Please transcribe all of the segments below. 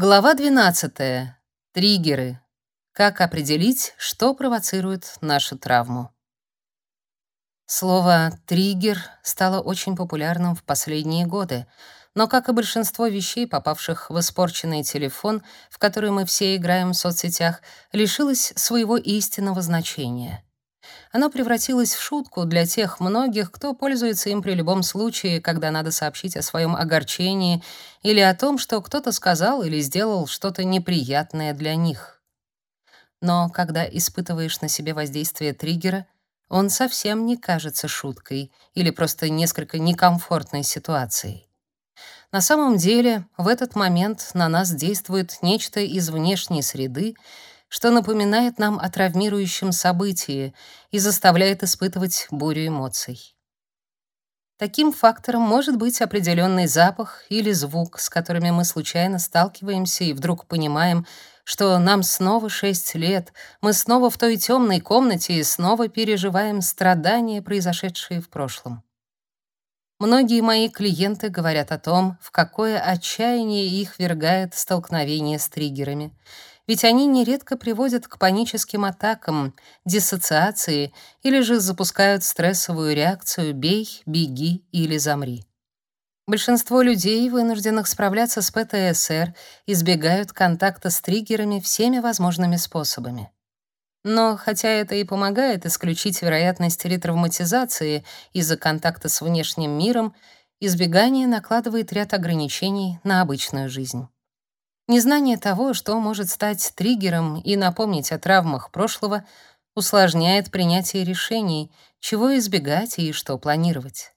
Глава 12. Триггеры. Как определить, что провоцирует нашу травму? Слово «триггер» стало очень популярным в последние годы, но, как и большинство вещей, попавших в испорченный телефон, в который мы все играем в соцсетях, лишилось своего истинного значения — оно превратилось в шутку для тех многих, кто пользуется им при любом случае, когда надо сообщить о своем огорчении или о том, что кто-то сказал или сделал что-то неприятное для них. Но когда испытываешь на себе воздействие триггера, он совсем не кажется шуткой или просто несколько некомфортной ситуацией. На самом деле, в этот момент на нас действует нечто из внешней среды, что напоминает нам о травмирующем событии и заставляет испытывать бурю эмоций. Таким фактором может быть определенный запах или звук, с которыми мы случайно сталкиваемся и вдруг понимаем, что нам снова шесть лет, мы снова в той темной комнате и снова переживаем страдания, произошедшие в прошлом. Многие мои клиенты говорят о том, в какое отчаяние их вергает столкновение с триггерами — ведь они нередко приводят к паническим атакам, диссоциации или же запускают стрессовую реакцию «бей», «беги» или «замри». Большинство людей, вынужденных справляться с ПТСР, избегают контакта с триггерами всеми возможными способами. Но хотя это и помогает исключить вероятность ретравматизации из-за контакта с внешним миром, избегание накладывает ряд ограничений на обычную жизнь. Незнание того, что может стать триггером и напомнить о травмах прошлого, усложняет принятие решений, чего избегать и что планировать.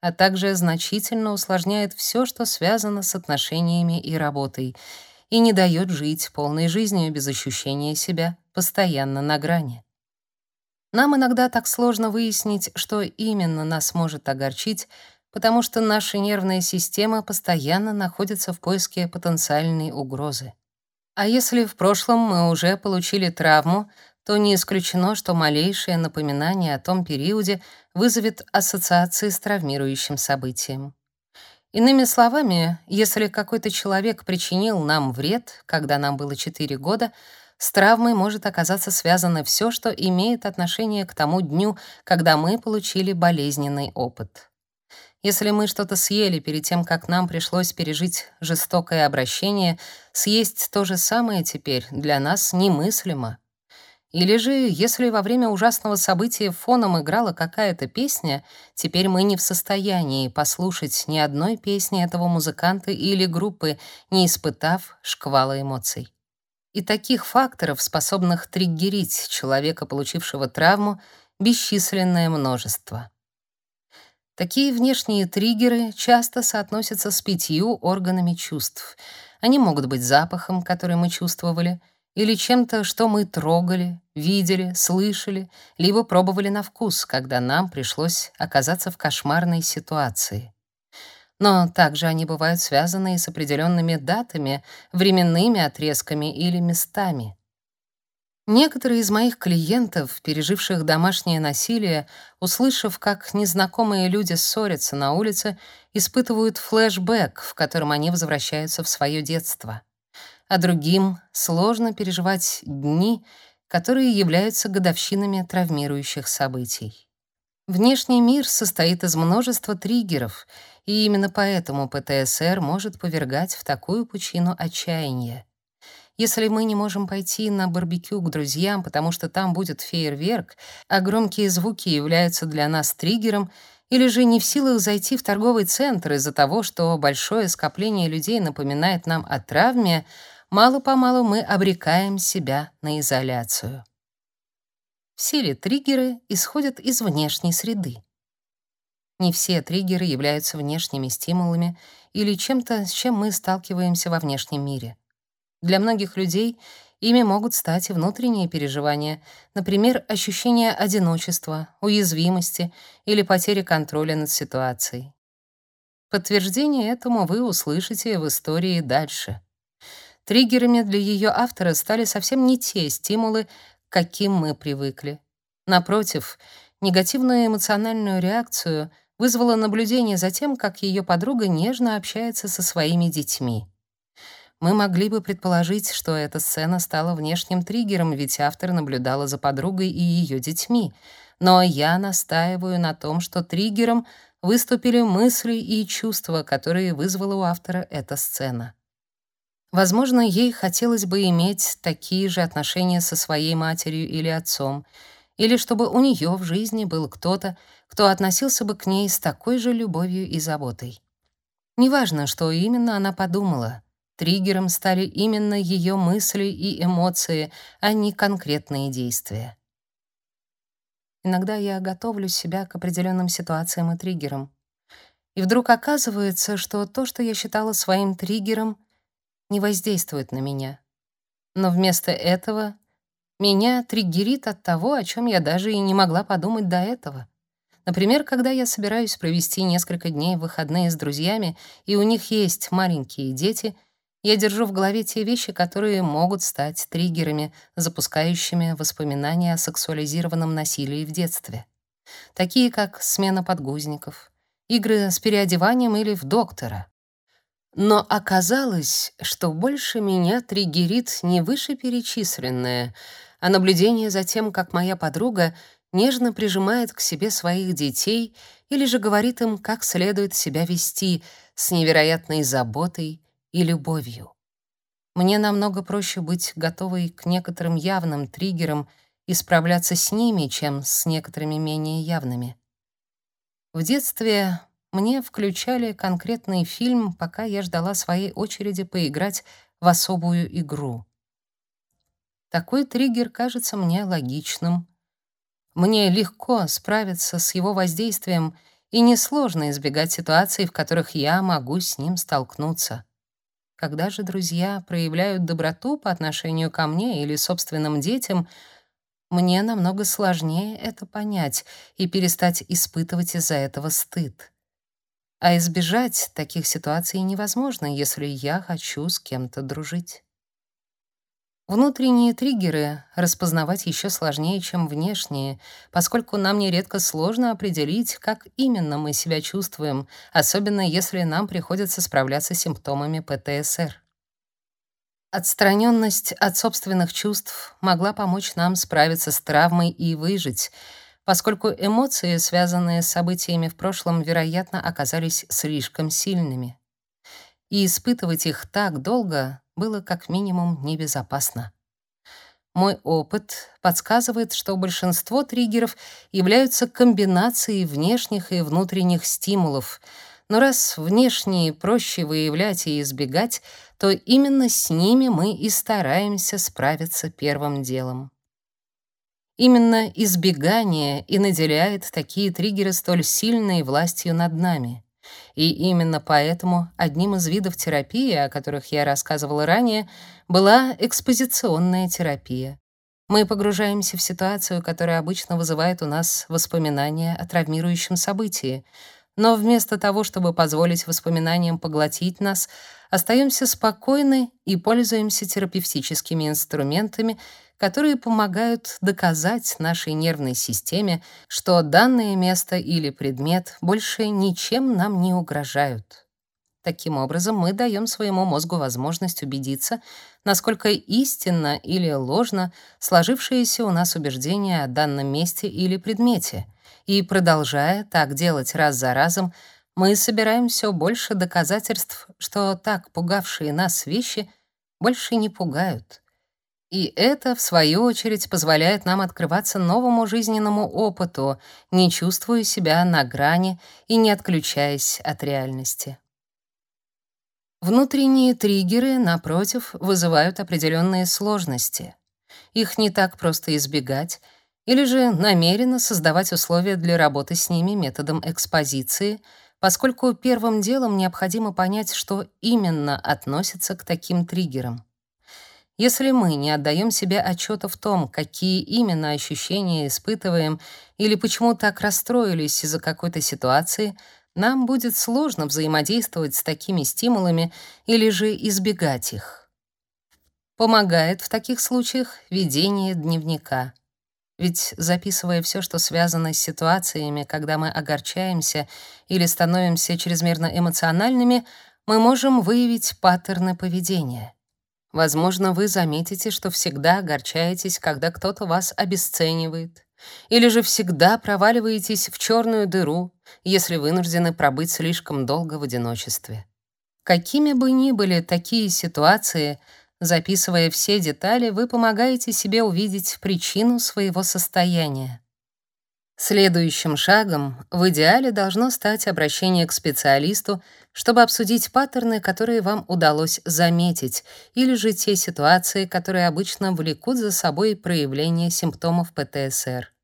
А также значительно усложняет все, что связано с отношениями и работой, и не дает жить полной жизнью без ощущения себя постоянно на грани. Нам иногда так сложно выяснить, что именно нас может огорчить, потому что наша нервная система постоянно находится в поиске потенциальной угрозы. А если в прошлом мы уже получили травму, то не исключено, что малейшее напоминание о том периоде вызовет ассоциации с травмирующим событием. Иными словами, если какой-то человек причинил нам вред, когда нам было 4 года, с травмой может оказаться связано все, что имеет отношение к тому дню, когда мы получили болезненный опыт. Если мы что-то съели перед тем, как нам пришлось пережить жестокое обращение, съесть то же самое теперь для нас немыслимо. Или же, если во время ужасного события фоном играла какая-то песня, теперь мы не в состоянии послушать ни одной песни этого музыканта или группы, не испытав шквала эмоций. И таких факторов, способных триггерить человека, получившего травму, бесчисленное множество. Такие внешние триггеры часто соотносятся с пятью органами чувств. Они могут быть запахом, который мы чувствовали, или чем-то, что мы трогали, видели, слышали, либо пробовали на вкус, когда нам пришлось оказаться в кошмарной ситуации. Но также они бывают связаны с определенными датами, временными отрезками или местами. Некоторые из моих клиентов, переживших домашнее насилие, услышав, как незнакомые люди ссорятся на улице, испытывают флешбэк, в котором они возвращаются в свое детство. А другим сложно переживать дни, которые являются годовщинами травмирующих событий. Внешний мир состоит из множества триггеров, и именно поэтому ПТСР может повергать в такую пучину отчаяния. Если мы не можем пойти на барбекю к друзьям, потому что там будет фейерверк, а громкие звуки являются для нас триггером, или же не в силах зайти в торговый центр из-за того, что большое скопление людей напоминает нам о травме, мало-помалу мы обрекаем себя на изоляцию. Все ли триггеры исходят из внешней среды? Не все триггеры являются внешними стимулами или чем-то, с чем мы сталкиваемся во внешнем мире. Для многих людей ими могут стать внутренние переживания, например, ощущение одиночества, уязвимости или потери контроля над ситуацией. Подтверждение этому вы услышите в истории дальше. Триггерами для ее автора стали совсем не те стимулы, к каким мы привыкли. Напротив, негативную эмоциональную реакцию вызвало наблюдение за тем, как ее подруга нежно общается со своими детьми. Мы могли бы предположить, что эта сцена стала внешним триггером, ведь автор наблюдала за подругой и ее детьми. Но я настаиваю на том, что триггером выступили мысли и чувства, которые вызвала у автора эта сцена. Возможно, ей хотелось бы иметь такие же отношения со своей матерью или отцом, или чтобы у нее в жизни был кто-то, кто относился бы к ней с такой же любовью и заботой. Неважно, что именно она подумала, триггером стали именно ее мысли и эмоции, а не конкретные действия. Иногда я готовлю себя к определенным ситуациям и триггерам. И вдруг оказывается, что то, что я считала своим триггером, не воздействует на меня. Но вместо этого меня триггерит от того, о чем я даже и не могла подумать до этого. Например, когда я собираюсь провести несколько дней выходные с друзьями, и у них есть маленькие дети, я держу в голове те вещи, которые могут стать триггерами, запускающими воспоминания о сексуализированном насилии в детстве. Такие как смена подгузников, игры с переодеванием или в доктора. Но оказалось, что больше меня триггерит не вышеперечисленное, а наблюдение за тем, как моя подруга нежно прижимает к себе своих детей или же говорит им, как следует себя вести с невероятной заботой и любовью. Мне намного проще быть готовой к некоторым явным триггерам и справляться с ними, чем с некоторыми менее явными. В детстве мне включали конкретный фильм, пока я ждала своей очереди поиграть в особую игру. Такой триггер кажется мне логичным. Мне легко справиться с его воздействием, и несложно избегать ситуаций, в которых я могу с ним столкнуться. Когда же друзья проявляют доброту по отношению ко мне или собственным детям, мне намного сложнее это понять и перестать испытывать из-за этого стыд. А избежать таких ситуаций невозможно, если я хочу с кем-то дружить. Внутренние триггеры распознавать еще сложнее, чем внешние, поскольку нам нередко сложно определить, как именно мы себя чувствуем, особенно если нам приходится справляться с симптомами ПТСР. Отстраненность от собственных чувств могла помочь нам справиться с травмой и выжить — поскольку эмоции, связанные с событиями в прошлом, вероятно, оказались слишком сильными. И испытывать их так долго было как минимум небезопасно. Мой опыт подсказывает, что большинство триггеров являются комбинацией внешних и внутренних стимулов. Но раз внешние проще выявлять и избегать, то именно с ними мы и стараемся справиться первым делом. Именно избегание и наделяет такие триггеры столь сильной властью над нами. И именно поэтому одним из видов терапии, о которых я рассказывала ранее, была экспозиционная терапия. Мы погружаемся в ситуацию, которая обычно вызывает у нас воспоминания о травмирующем событии, но вместо того, чтобы позволить воспоминаниям поглотить нас, остаемся спокойны и пользуемся терапевтическими инструментами, которые помогают доказать нашей нервной системе, что данное место или предмет больше ничем нам не угрожают. Таким образом, мы даем своему мозгу возможность убедиться, насколько истинно или ложно сложившееся у нас убеждение о данном месте или предмете. И продолжая так делать раз за разом, мы собираем все больше доказательств, что так пугавшие нас вещи больше не пугают. И это, в свою очередь, позволяет нам открываться новому жизненному опыту, не чувствуя себя на грани и не отключаясь от реальности. Внутренние триггеры, напротив, вызывают определенные сложности. Их не так просто избегать, или же намеренно создавать условия для работы с ними методом экспозиции, поскольку первым делом необходимо понять, что именно относится к таким триггерам. Если мы не отдаем себе отчета в том, какие именно ощущения испытываем или почему так расстроились из-за какой-то ситуации, нам будет сложно взаимодействовать с такими стимулами или же избегать их. Помогает в таких случаях ведение дневника. Ведь записывая все, что связано с ситуациями, когда мы огорчаемся или становимся чрезмерно эмоциональными, мы можем выявить паттерны поведения. Возможно, вы заметите, что всегда огорчаетесь, когда кто-то вас обесценивает, или же всегда проваливаетесь в черную дыру, если вынуждены пробыть слишком долго в одиночестве. Какими бы ни были такие ситуации, записывая все детали, вы помогаете себе увидеть причину своего состояния. Следующим шагом в идеале должно стать обращение к специалисту, чтобы обсудить паттерны, которые вам удалось заметить, или же те ситуации, которые обычно влекут за собой проявление симптомов ПТСР.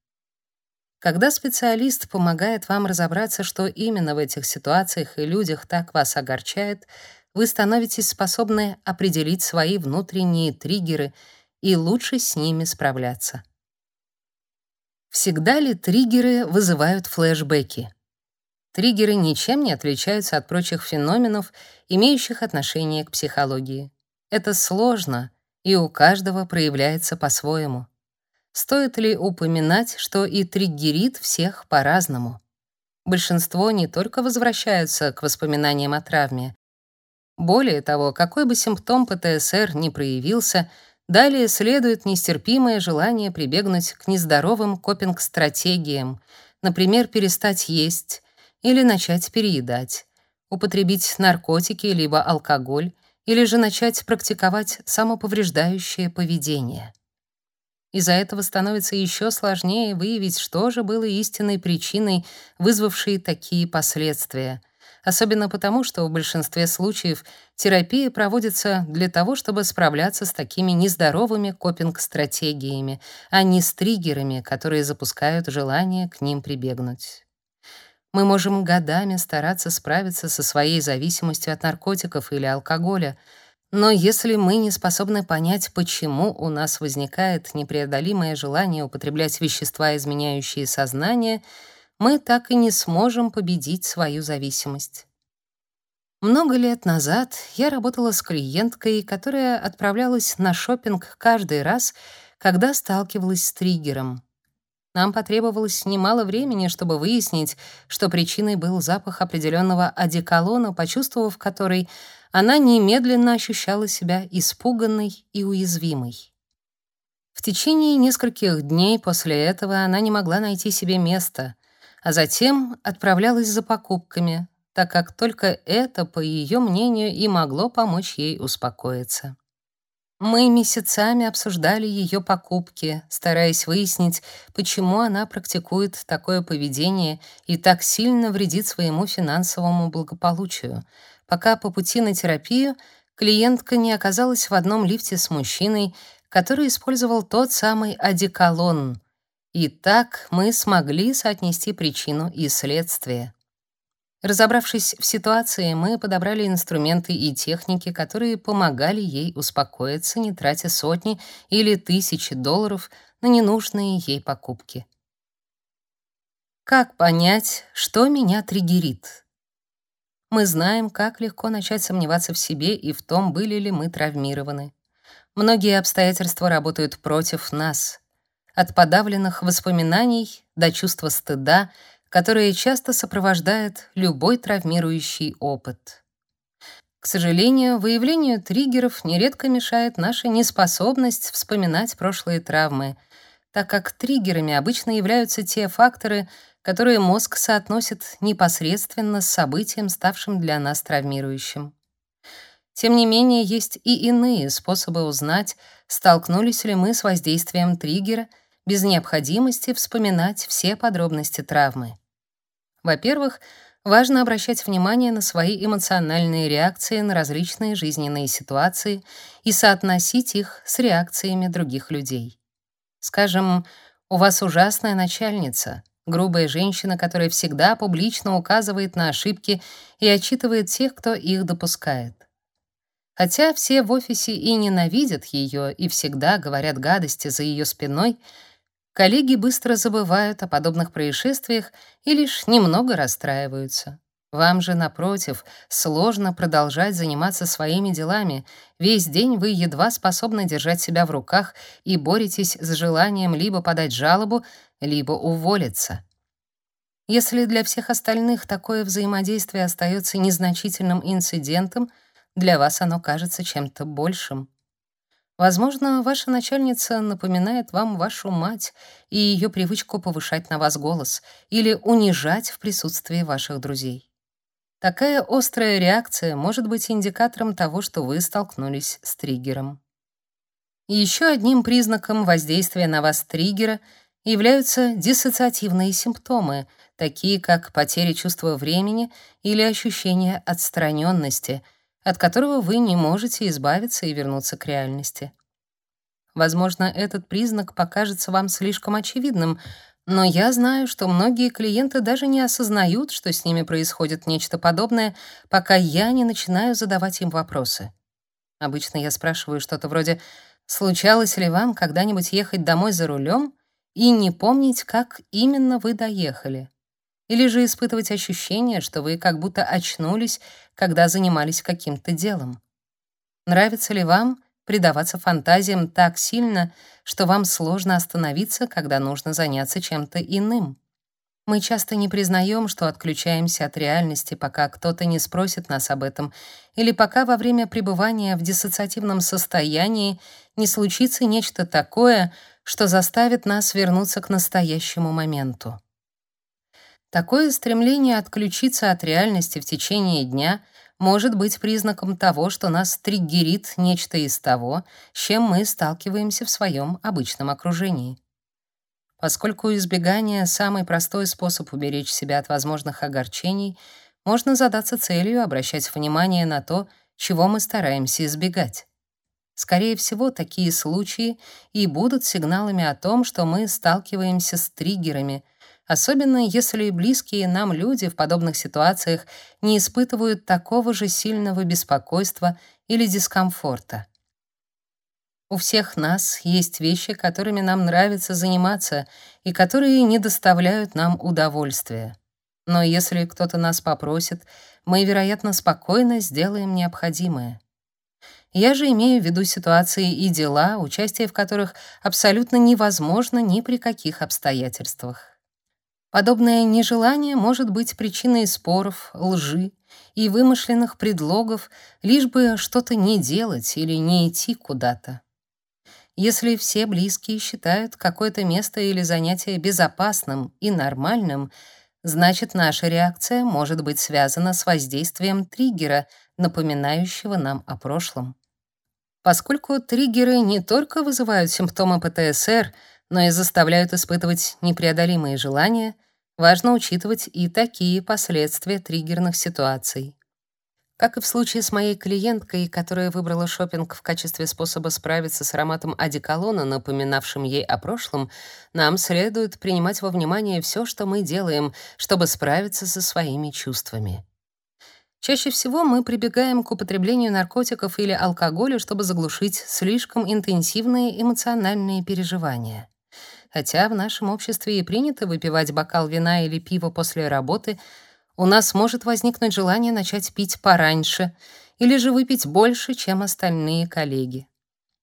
Когда специалист помогает вам разобраться, что именно в этих ситуациях и людях так вас огорчает, вы становитесь способны определить свои внутренние триггеры и лучше с ними справляться. Всегда ли триггеры вызывают флешбеки? Триггеры ничем не отличаются от прочих феноменов, имеющих отношение к психологии. Это сложно, и у каждого проявляется по-своему. Стоит ли упоминать, что и триггерит всех по-разному? Большинство не только возвращаются к воспоминаниям о травме. Более того, какой бы симптом ПТСР ни проявился, далее следует нестерпимое желание прибегнуть к нездоровым копинг-стратегиям, например, перестать есть или начать переедать, употребить наркотики либо алкоголь, или же начать практиковать самоповреждающее поведение. Из-за этого становится еще сложнее выявить, что же было истинной причиной, вызвавшей такие последствия. Особенно потому, что в большинстве случаев терапия проводится для того, чтобы справляться с такими нездоровыми копинг-стратегиями, а не с триггерами, которые запускают желание к ним прибегнуть. Мы можем годами стараться справиться со своей зависимостью от наркотиков или алкоголя — но если мы не способны понять, почему у нас возникает непреодолимое желание употреблять вещества, изменяющие сознание, мы так и не сможем победить свою зависимость. Много лет назад я работала с клиенткой, которая отправлялась на шопинг каждый раз, когда сталкивалась с триггером. Нам потребовалось немало времени, чтобы выяснить, что причиной был запах определенного одеколона, почувствовав который, она немедленно ощущала себя испуганной и уязвимой. В течение нескольких дней после этого она не могла найти себе места, а затем отправлялась за покупками, так как только это, по ее мнению, и могло помочь ей успокоиться. Мы месяцами обсуждали ее покупки, стараясь выяснить, почему она практикует такое поведение и так сильно вредит своему финансовому благополучию, пока по пути на терапию клиентка не оказалась в одном лифте с мужчиной, который использовал тот самый одеколон. И так мы смогли соотнести причину и следствие. Разобравшись в ситуации, мы подобрали инструменты и техники, которые помогали ей успокоиться, не тратя сотни или тысячи долларов на ненужные ей покупки. Как понять, что меня триггерит? Мы знаем, как легко начать сомневаться в себе и в том, были ли мы травмированы. Многие обстоятельства работают против нас. От подавленных воспоминаний до чувства стыда, которое часто сопровождает любой травмирующий опыт. К сожалению, выявлению триггеров нередко мешает наша неспособность вспоминать прошлые травмы, так как триггерами обычно являются те факторы, которые мозг соотносит непосредственно с событием, ставшим для нас травмирующим. Тем не менее, есть и иные способы узнать, столкнулись ли мы с воздействием триггера без необходимости вспоминать все подробности травмы. Во-первых, важно обращать внимание на свои эмоциональные реакции на различные жизненные ситуации и соотносить их с реакциями других людей. Скажем, у вас ужасная начальница — Грубая женщина, которая всегда публично указывает на ошибки и отчитывает тех, кто их допускает. Хотя все в офисе и ненавидят ее и всегда говорят гадости за ее спиной, коллеги быстро забывают о подобных происшествиях и лишь немного расстраиваются. Вам же, напротив, сложно продолжать заниматься своими делами. Весь день вы едва способны держать себя в руках и боретесь с желанием либо подать жалобу, либо уволиться. Если для всех остальных такое взаимодействие остается незначительным инцидентом, для вас оно кажется чем-то большим. Возможно, ваша начальница напоминает вам вашу мать и ее привычку повышать на вас голос или унижать в присутствии ваших друзей. Такая острая реакция может быть индикатором того, что вы столкнулись с триггером. Еще одним признаком воздействия на вас триггера являются диссоциативные симптомы, такие как потеря чувства времени или ощущение отстраненности — от которого вы не можете избавиться и вернуться к реальности. Возможно, этот признак покажется вам слишком очевидным, но я знаю, что многие клиенты даже не осознают, что с ними происходит нечто подобное, пока я не начинаю задавать им вопросы. Обычно я спрашиваю что-то вроде «Случалось ли вам когда-нибудь ехать домой за рулем и не помнить, как именно вы доехали?» Или же испытывать ощущение, что вы как будто очнулись, когда занимались каким-то делом. Нравится ли вам предаваться фантазиям так сильно, что вам сложно остановиться, когда нужно заняться чем-то иным? Мы часто не признаем, что отключаемся от реальности, пока кто-то не спросит нас об этом, или пока во время пребывания в диссоциативном состоянии не случится нечто такое, что заставит нас вернуться к настоящему моменту. Такое стремление отключиться от реальности в течение дня может быть признаком того, что нас триггерит нечто из того, с чем мы сталкиваемся в своем обычном окружении. Поскольку избегание — самый простой способ уберечь себя от возможных огорчений, можно задаться целью обращать внимание на то, чего мы стараемся избегать. Скорее всего, такие случаи и будут сигналами о том, что мы сталкиваемся с триггерами — особенно если близкие нам люди в подобных ситуациях не испытывают такого же сильного беспокойства или дискомфорта. У всех нас есть вещи, которыми нам нравится заниматься и которые не доставляют нам удовольствия. Но если кто-то нас попросит, мы, вероятно, спокойно сделаем необходимое. Я же имею в виду ситуации и дела, участие в которых абсолютно невозможно ни при каких обстоятельствах. Подобное нежелание может быть причиной споров, лжи и вымышленных предлогов, лишь бы что-то не делать или не идти куда-то. Если все близкие считают какое-то место или занятие безопасным и нормальным, значит, наша реакция может быть связана с воздействием триггера, напоминающего нам о прошлом. Поскольку триггеры не только вызывают симптомы ПТСР, но и заставляют испытывать непреодолимые желания — важно учитывать и такие последствия триггерных ситуаций. Как и в случае с моей клиенткой, которая выбрала шопинг в качестве способа справиться с ароматом одеколона, напоминавшим ей о прошлом, нам следует принимать во внимание все, что мы делаем, чтобы справиться со своими чувствами. Чаще всего мы прибегаем к употреблению наркотиков или алкоголя, чтобы заглушить слишком интенсивные эмоциональные переживания. Хотя в нашем обществе и принято выпивать бокал вина или пива после работы, у нас может возникнуть желание начать пить пораньше или же выпить больше, чем остальные коллеги.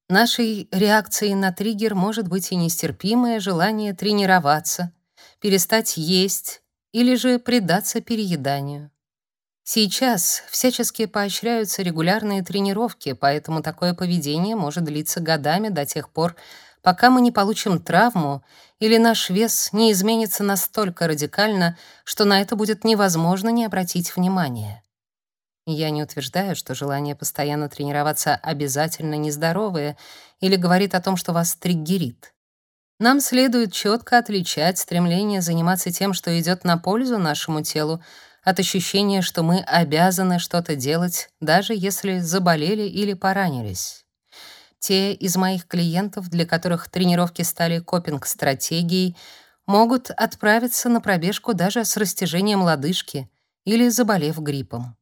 Нашей реакцией на триггер может быть и нестерпимое желание тренироваться, перестать есть или же предаться перееданию. Сейчас всячески поощряются регулярные тренировки, поэтому такое поведение может длиться годами до тех пор, пока мы не получим травму или наш вес не изменится настолько радикально, что на это будет невозможно не обратить внимания. Я не утверждаю, что желание постоянно тренироваться обязательно нездоровое или говорит о том, что вас триггерит. Нам следует четко отличать стремление заниматься тем, что идет на пользу нашему телу, от ощущения, что мы обязаны что-то делать, даже если заболели или поранились. Те из моих клиентов, для которых тренировки стали копинг-стратегией, могут отправиться на пробежку даже с растяжением лодыжки или заболев гриппом.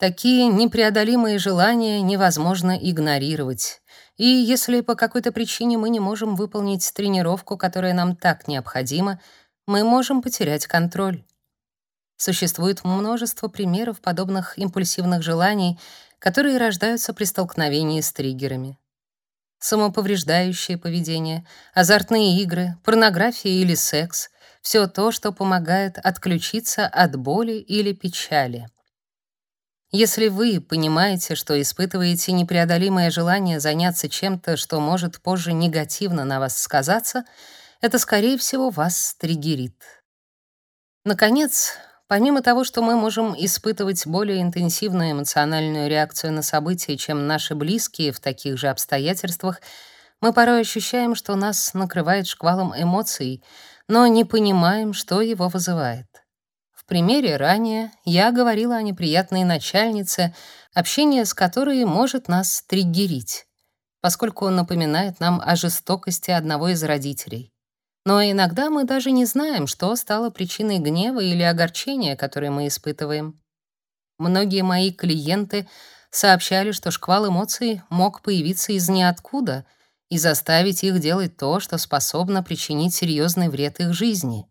Такие непреодолимые желания невозможно игнорировать. И если по какой-то причине мы не можем выполнить тренировку, которая нам так необходима, мы можем потерять контроль. Существует множество примеров подобных импульсивных желаний, которые рождаются при столкновении с триггерами. Самоповреждающее поведение, азартные игры, порнография или секс — все то, что помогает отключиться от боли или печали. Если вы понимаете, что испытываете непреодолимое желание заняться чем-то, что может позже негативно на вас сказаться, это, скорее всего, вас триггерит. Наконец, помимо того, что мы можем испытывать более интенсивную эмоциональную реакцию на события, чем наши близкие в таких же обстоятельствах, мы порой ощущаем, что нас накрывает шквалом эмоций, но не понимаем, что его вызывает. В примере ранее я говорила о неприятной начальнице, общение с которой может нас триггерить, поскольку он напоминает нам о жестокости одного из родителей. Но иногда мы даже не знаем, что стало причиной гнева или огорчения, которые мы испытываем. Многие мои клиенты сообщали, что шквал эмоций мог появиться из ниоткуда и заставить их делать то, что способно причинить серьезный вред их жизни.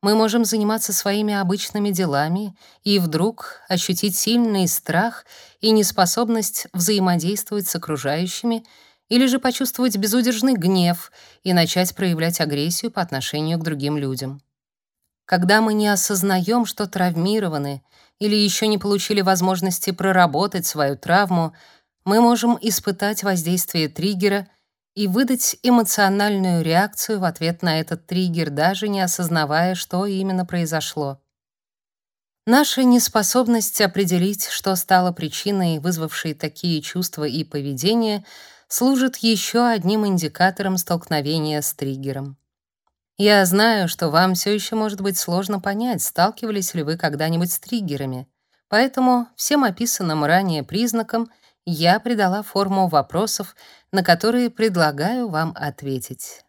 Мы можем заниматься своими обычными делами и вдруг ощутить сильный страх и неспособность взаимодействовать с окружающими или же почувствовать безудержный гнев и начать проявлять агрессию по отношению к другим людям. Когда мы не осознаем, что травмированы или еще не получили возможности проработать свою травму, мы можем испытать воздействие триггера и выдать эмоциональную реакцию в ответ на этот триггер, даже не осознавая, что именно произошло. Наша неспособность определить, что стало причиной, вызвавшей такие чувства и поведение, служит еще одним индикатором столкновения с триггером. Я знаю, что вам все еще может быть сложно понять, сталкивались ли вы когда-нибудь с триггерами. Поэтому всем описанным ранее признакам я придала форму вопросов, на которые предлагаю вам ответить.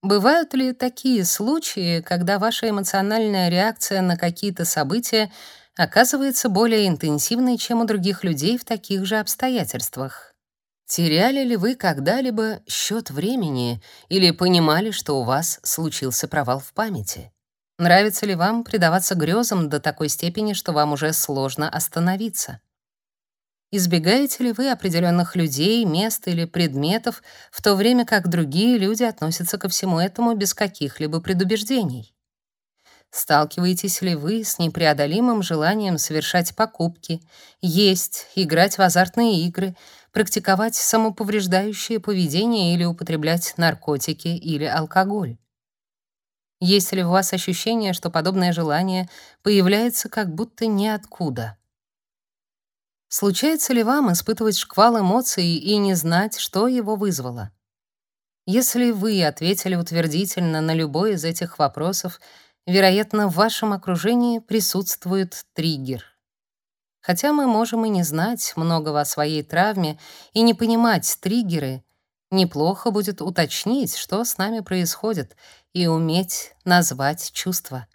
Бывают ли такие случаи, когда ваша эмоциональная реакция на какие-то события оказывается более интенсивной, чем у других людей в таких же обстоятельствах? Теряли ли вы когда-либо счет времени или понимали, что у вас случился провал в памяти? Нравится ли вам предаваться грезам до такой степени, что вам уже сложно остановиться? Избегаете ли вы определенных людей, мест или предметов, в то время как другие люди относятся ко всему этому без каких-либо предубеждений? Сталкиваетесь ли вы с непреодолимым желанием совершать покупки, есть, играть в азартные игры, практиковать самоповреждающее поведение или употреблять наркотики или алкоголь? Есть ли у вас ощущение, что подобное желание появляется как будто ниоткуда? Случается ли вам испытывать шквал эмоций и не знать, что его вызвало? Если вы ответили утвердительно на любой из этих вопросов, вероятно, в вашем окружении присутствует триггер. Хотя мы можем и не знать многого о своей травме и не понимать триггеры, неплохо будет уточнить, что с нами происходит, и уметь назвать чувства.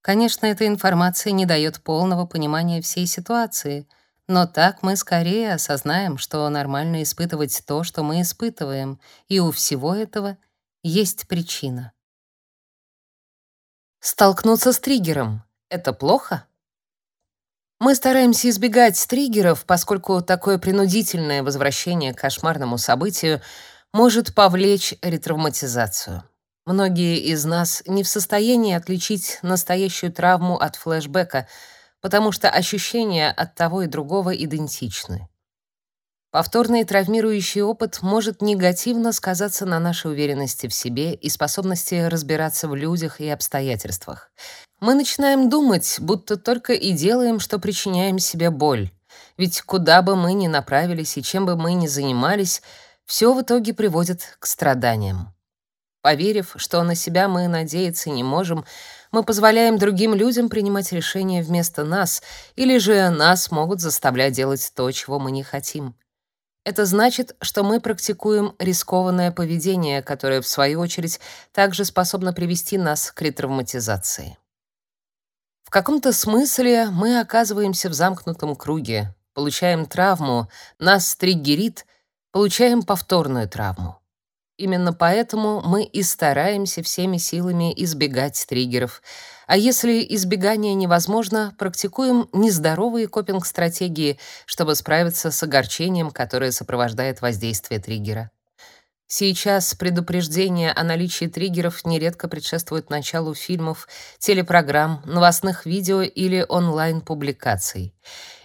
Конечно, эта информация не дает полного понимания всей ситуации, но так мы скорее осознаем, что нормально испытывать то, что мы испытываем, и у всего этого есть причина. Столкнуться с триггером — это плохо? Мы стараемся избегать триггеров, поскольку такое принудительное возвращение к кошмарному событию может повлечь ретравматизацию. Многие из нас не в состоянии отличить настоящую травму от флешбека, потому что ощущения от того и другого идентичны. Повторный травмирующий опыт может негативно сказаться на нашей уверенности в себе и способности разбираться в людях и обстоятельствах. Мы начинаем думать, будто только и делаем, что причиняем себе боль. Ведь куда бы мы ни направились и чем бы мы ни занимались, все в итоге приводит к страданиям. Поверив, что на себя мы надеяться не можем, мы позволяем другим людям принимать решения вместо нас, или же нас могут заставлять делать то, чего мы не хотим. Это значит, что мы практикуем рискованное поведение, которое, в свою очередь, также способно привести нас к ретравматизации. В каком-то смысле мы оказываемся в замкнутом круге, получаем травму, нас триггерит, получаем повторную травму. Именно поэтому мы и стараемся всеми силами избегать триггеров. А если избегание невозможно, практикуем нездоровые копинг-стратегии, чтобы справиться с огорчением, которое сопровождает воздействие триггера. Сейчас предупреждения о наличии триггеров нередко предшествуют началу фильмов, телепрограмм, новостных видео или онлайн-публикаций.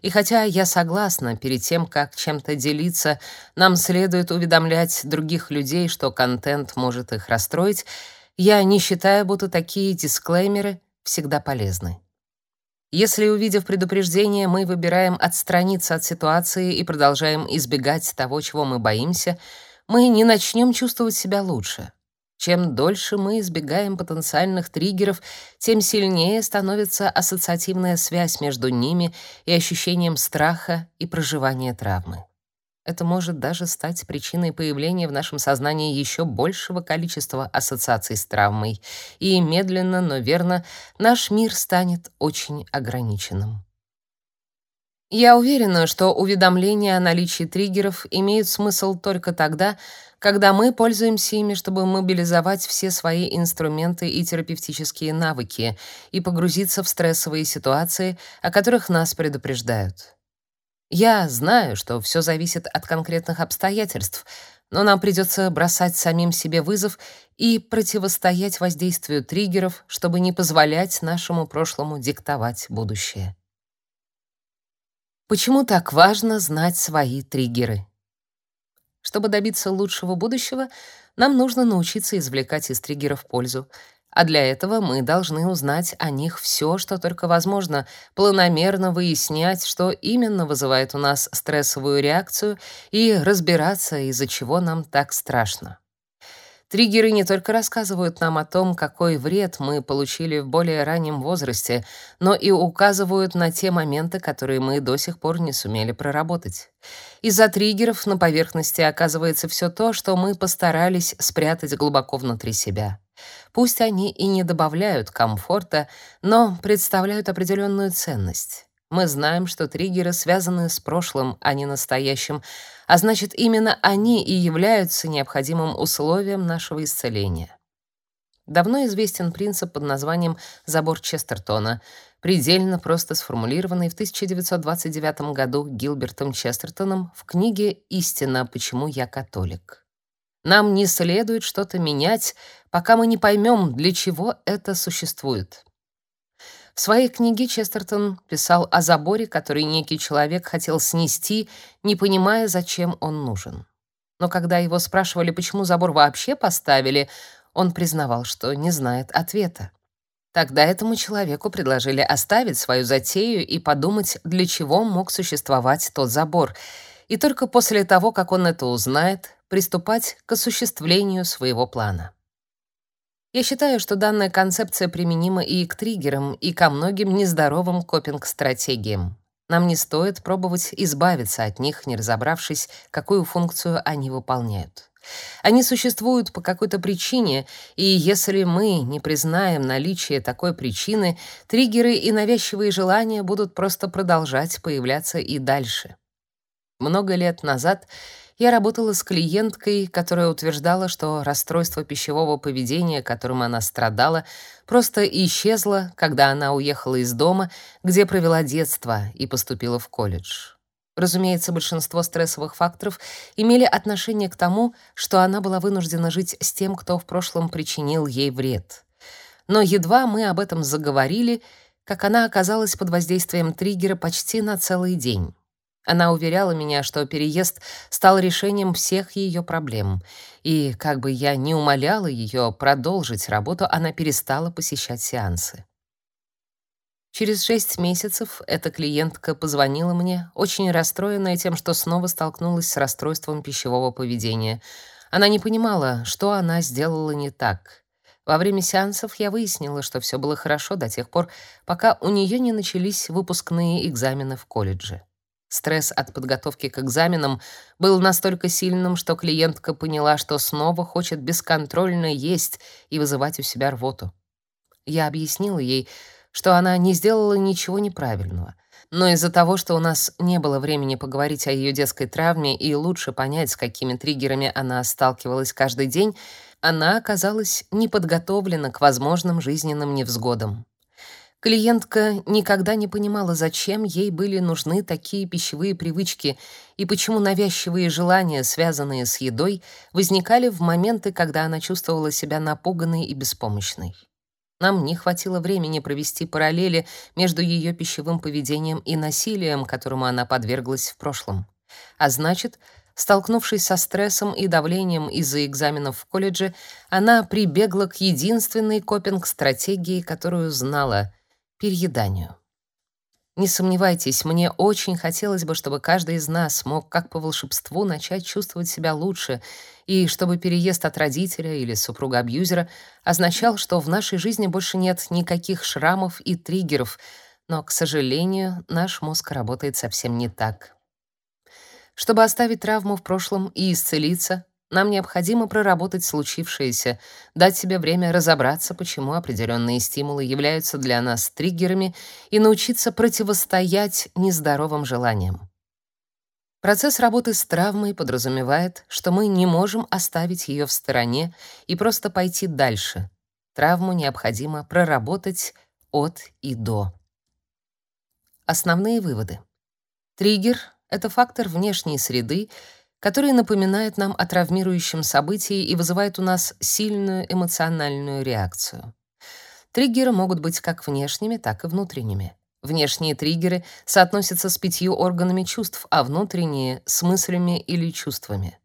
И хотя я согласна, перед тем, как чем-то делиться, нам следует уведомлять других людей, что контент может их расстроить, я не считаю, будто такие дисклеймеры всегда полезны. Если, увидев предупреждение, мы выбираем отстраниться от ситуации и продолжаем избегать того, чего мы боимся — мы не начнем чувствовать себя лучше. Чем дольше мы избегаем потенциальных триггеров, тем сильнее становится ассоциативная связь между ними и ощущением страха и проживания травмы. Это может даже стать причиной появления в нашем сознании еще большего количества ассоциаций с травмой, и медленно, но верно наш мир станет очень ограниченным. Я уверена, что уведомления о наличии триггеров имеют смысл только тогда, когда мы пользуемся ими, чтобы мобилизовать все свои инструменты и терапевтические навыки и погрузиться в стрессовые ситуации, о которых нас предупреждают. Я знаю, что все зависит от конкретных обстоятельств, но нам придется бросать самим себе вызов и противостоять воздействию триггеров, чтобы не позволять нашему прошлому диктовать будущее. Почему так важно знать свои триггеры? Чтобы добиться лучшего будущего, нам нужно научиться извлекать из триггеров пользу. А для этого мы должны узнать о них все, что только возможно, планомерно выяснять, что именно вызывает у нас стрессовую реакцию и разбираться, из-за чего нам так страшно. Триггеры не только рассказывают нам о том, какой вред мы получили в более раннем возрасте, но и указывают на те моменты, которые мы до сих пор не сумели проработать. Из-за триггеров на поверхности оказывается все то, что мы постарались спрятать глубоко внутри себя. Пусть они и не добавляют комфорта, но представляют определенную ценность. Мы знаем, что триггеры связаны с прошлым, а не настоящим, а значит, именно они и являются необходимым условием нашего исцеления. Давно известен принцип под названием «забор Честертона», предельно просто сформулированный в 1929 году Гилбертом Честертоном в книге «Истина. Почему я католик». Нам не следует что-то менять, пока мы не поймем, для чего это существует. В своей книге Честертон писал о заборе, который некий человек хотел снести, не понимая, зачем он нужен. Но когда его спрашивали, почему забор вообще поставили, он признавал, что не знает ответа. Тогда этому человеку предложили оставить свою затею и подумать, для чего мог существовать тот забор, и только после того, как он это узнает, приступать к осуществлению своего плана. Я считаю, что данная концепция применима и к триггерам, и ко многим нездоровым копинг-стратегиям. Нам не стоит пробовать избавиться от них, не разобравшись, какую функцию они выполняют. Они существуют по какой-то причине, и если мы не признаем наличие такой причины, триггеры и навязчивые желания будут просто продолжать появляться и дальше. Много лет назад я работала с клиенткой, которая утверждала, что расстройство пищевого поведения, которым она страдала, просто исчезло, когда она уехала из дома, где провела детство и поступила в колледж. Разумеется, большинство стрессовых факторов имели отношение к тому, что она была вынуждена жить с тем, кто в прошлом причинил ей вред. Но едва мы об этом заговорили, как она оказалась под воздействием триггера почти на целый день. Она уверяла меня, что переезд стал решением всех ее проблем, и как бы я ни умоляла ее продолжить работу, она перестала посещать сеансы. Через шесть месяцев эта клиентка позвонила мне, очень расстроенная тем, что снова столкнулась с расстройством пищевого поведения. Она не понимала, что она сделала не так. Во время сеансов я выяснила, что все было хорошо до тех пор, пока у нее не начались выпускные экзамены в колледже. Стресс от подготовки к экзаменам был настолько сильным, что клиентка поняла, что снова хочет бесконтрольно есть и вызывать у себя рвоту. Я объяснила ей, что она не сделала ничего неправильного, но из-за того, что у нас не было времени поговорить о ее детской травме и лучше понять, с какими триггерами она сталкивалась каждый день, она оказалась неподготовлена к возможным жизненным невзгодам. Клиентка никогда не понимала, зачем ей были нужны такие пищевые привычки и почему навязчивые желания, связанные с едой, возникали в моменты, когда она чувствовала себя напуганной и беспомощной. Нам не хватило времени провести параллели между ее пищевым поведением и насилием, которому она подверглась в прошлом. А значит, столкнувшись со стрессом и давлением из-за экзаменов в колледже, она прибегла к единственной копинг-стратегии, которую знала — перееданию. Не сомневайтесь, мне очень хотелось бы, чтобы каждый из нас мог как по волшебству начать чувствовать себя лучше, и чтобы переезд от родителя или супруга-абьюзера означал, что в нашей жизни больше нет никаких шрамов и триггеров, но, к сожалению, наш мозг работает совсем не так. Чтобы оставить травму в прошлом и исцелиться, нам необходимо проработать случившееся, дать себе время разобраться, почему определенные стимулы являются для нас триггерами, и научиться противостоять нездоровым желаниям. Процесс работы с травмой подразумевает, что мы не можем оставить ее в стороне и просто пойти дальше. Травму необходимо проработать от и до. Основные выводы. Триггер — это фактор внешней среды, который напоминает нам о травмирующем событии и вызывает у нас сильную эмоциональную реакцию. Триггеры могут быть как внешними, так и внутренними. Внешние триггеры соотносятся с пятью органами чувств, а внутренние — с мыслями или чувствами.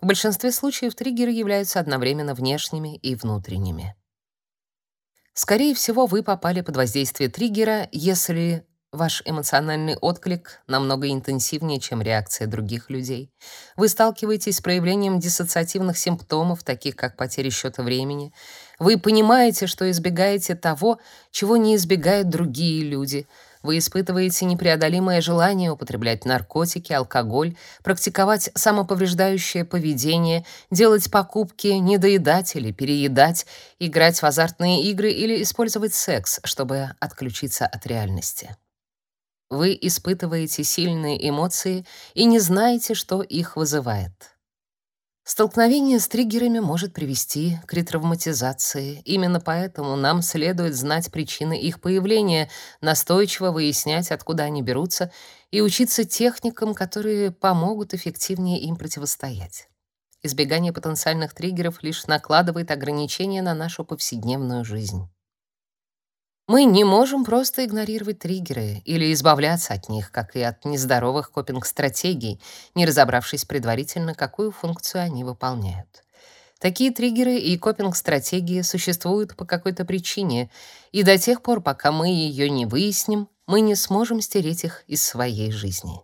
В большинстве случаев триггеры являются одновременно внешними и внутренними. Скорее всего, вы попали под воздействие триггера, если Ваш эмоциональный отклик намного интенсивнее, чем реакция других людей. Вы сталкиваетесь с проявлением диссоциативных симптомов, таких как потеря счета времени. Вы понимаете, что избегаете того, чего не избегают другие люди. Вы испытываете непреодолимое желание употреблять наркотики, алкоголь, практиковать самоповреждающее поведение, делать покупки, недоедать или переедать, играть в азартные игры или использовать секс, чтобы отключиться от реальности. Вы испытываете сильные эмоции и не знаете, что их вызывает. Столкновение с триггерами может привести к ретравматизации. Именно поэтому нам следует знать причины их появления, настойчиво выяснять, откуда они берутся, и учиться техникам, которые помогут эффективнее им противостоять. Избегание потенциальных триггеров лишь накладывает ограничения на нашу повседневную жизнь. Мы не можем просто игнорировать триггеры или избавляться от них, как и от нездоровых копинг-стратегий, не разобравшись предварительно, какую функцию они выполняют. Такие триггеры и копинг-стратегии существуют по какой-то причине, и до тех пор, пока мы ее не выясним, мы не сможем стереть их из своей жизни.